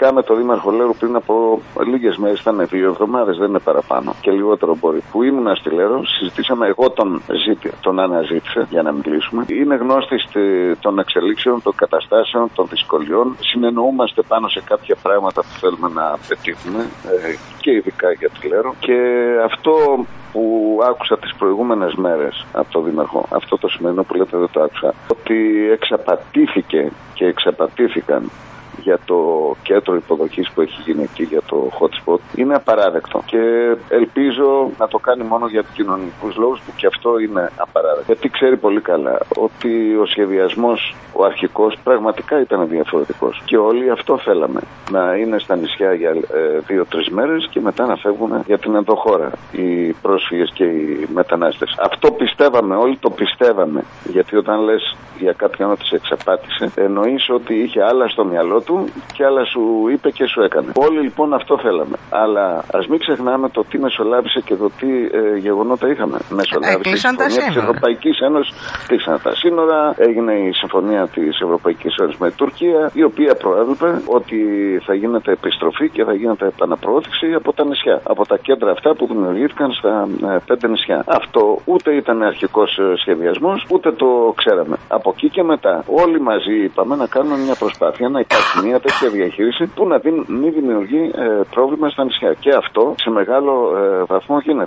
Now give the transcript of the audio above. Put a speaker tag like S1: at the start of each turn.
S1: Ειδικά με το Δήμαρχο Λέρου πριν από λίγες μέρες, ήταν δύο εβδομάδες, δεν είναι παραπάνω και λιγότερο μπορεί. Που ήμουν στη Λέρο, συζητήσαμε, εγώ τον, ζήτη, τον αναζήτησα για να μιλήσουμε. Είναι γνώστη των εξελίξεων, των καταστάσεων, των δυσκολιών. Συνεννοούμαστε πάνω σε κάποια πράγματα που θέλουμε να πετύχουμε ε, και ειδικά για τη Λέρο. Και αυτό που άκουσα τις προηγούμενες μέρες από το Δήμαρχο, αυτό το σημερινό που λέτε δεν το άκουσα, ότι εξαπατήθηκε και εξαπατήθηκαν για το κέντρο υποδοχής που έχει γίνει εκεί για το hot spot είναι απαράδεκτο. Και ελπίζω να το κάνει μόνο για κοινωνικούς λόγους που και αυτό είναι απαράδεκτο. Γιατί ξέρει πολύ καλά ότι ο σχεδιασμός, ο αρχικός, πραγματικά ήταν διαφορετικός. Και όλοι αυτό θέλαμε. Να είναι στα νησιά για ε, δύο-τρεις μέρες και μετά να φεύγουν για την ενδοχώρα οι πρόσφυγες και οι μετανάστες. Αυτό πιστεύαμε, όλοι το πιστεύαμε. Γιατί όταν λες για κάποιον ότι σε εξαπάτησε, εννοείς ότι είχε άλλα στο μυαλό του και άλλα σου είπε και σου έκανε. Όλοι λοιπόν αυτό θέλαμε. Αλλά ας μην ξεχνάμε το τι μεσολάβησε και το τι ε, γεγονότα είχαμε. Μεσολάβησε η συμφωνία της Ευρωπαϊκής Ένωσης, κλείσαν τα σύνορα, έγινε η συμφωνία της Ευρωπαϊκής Ένωσης με την Τουρκία, η οποία προέβλεπε ότι θα γίνεται επιστροφή και θα γίνεται επαναπροώθηση από τα νησιά. Από τα κέντρα αυτά που δημιουργήθηκαν στα ε, πέντε νησιά. Αυτό ούτε ήταν αρχικός ε, σχεδιασμός, ούτε το ξέραμε. Από εκεί και μετά, όλοι μαζί είπαμε να κάνουμε μια προσπάθεια να υπάρχει μια τέτοια διαχείριση που να μην δημιουργεί ε, πρόβλημα στα νησιά. Και αυτό σε μεγάλο ε, βαθμό γίνεται.